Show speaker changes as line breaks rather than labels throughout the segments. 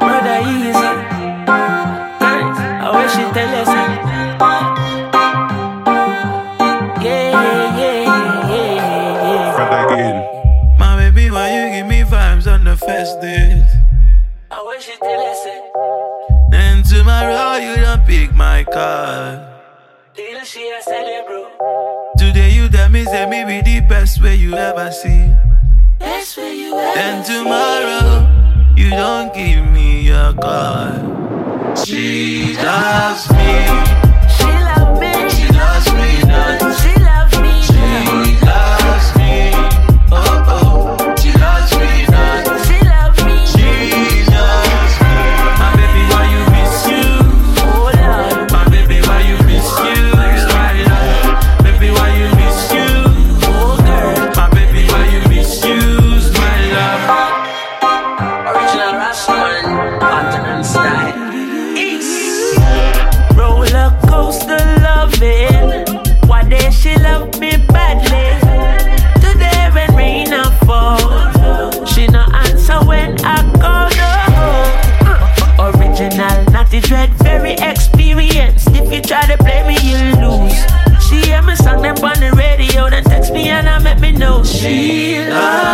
Brother easy. I wish you tell us. Yeah, yeah, yeah, yeah.
Front again.
My baby, why you give me vibes on the first date?
I wish you tell us.
Then tomorrow you don't pick my call.
Little she a sell.
Today you tell me say me be the best way you ever see.
That's where you at.
Then tomorrow you don't give call. She
know she loves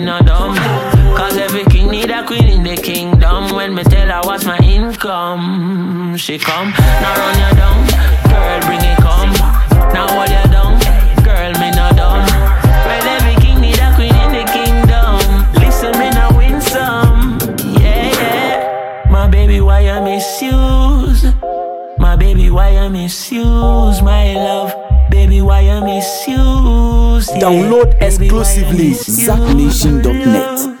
me no dumb. Cause every king need a queen in the kingdom. When me tell her what's my income, she come. Now run you down, girl, bring it come. Now hold you down, girl, me no dumb. Well, every king need a queen in the kingdom. Listen, me now win some. Yeah, yeah. My baby, why you misuse? My baby, why you misuse? My love, baby, why you misuse?
Download exclusively zapnation.net.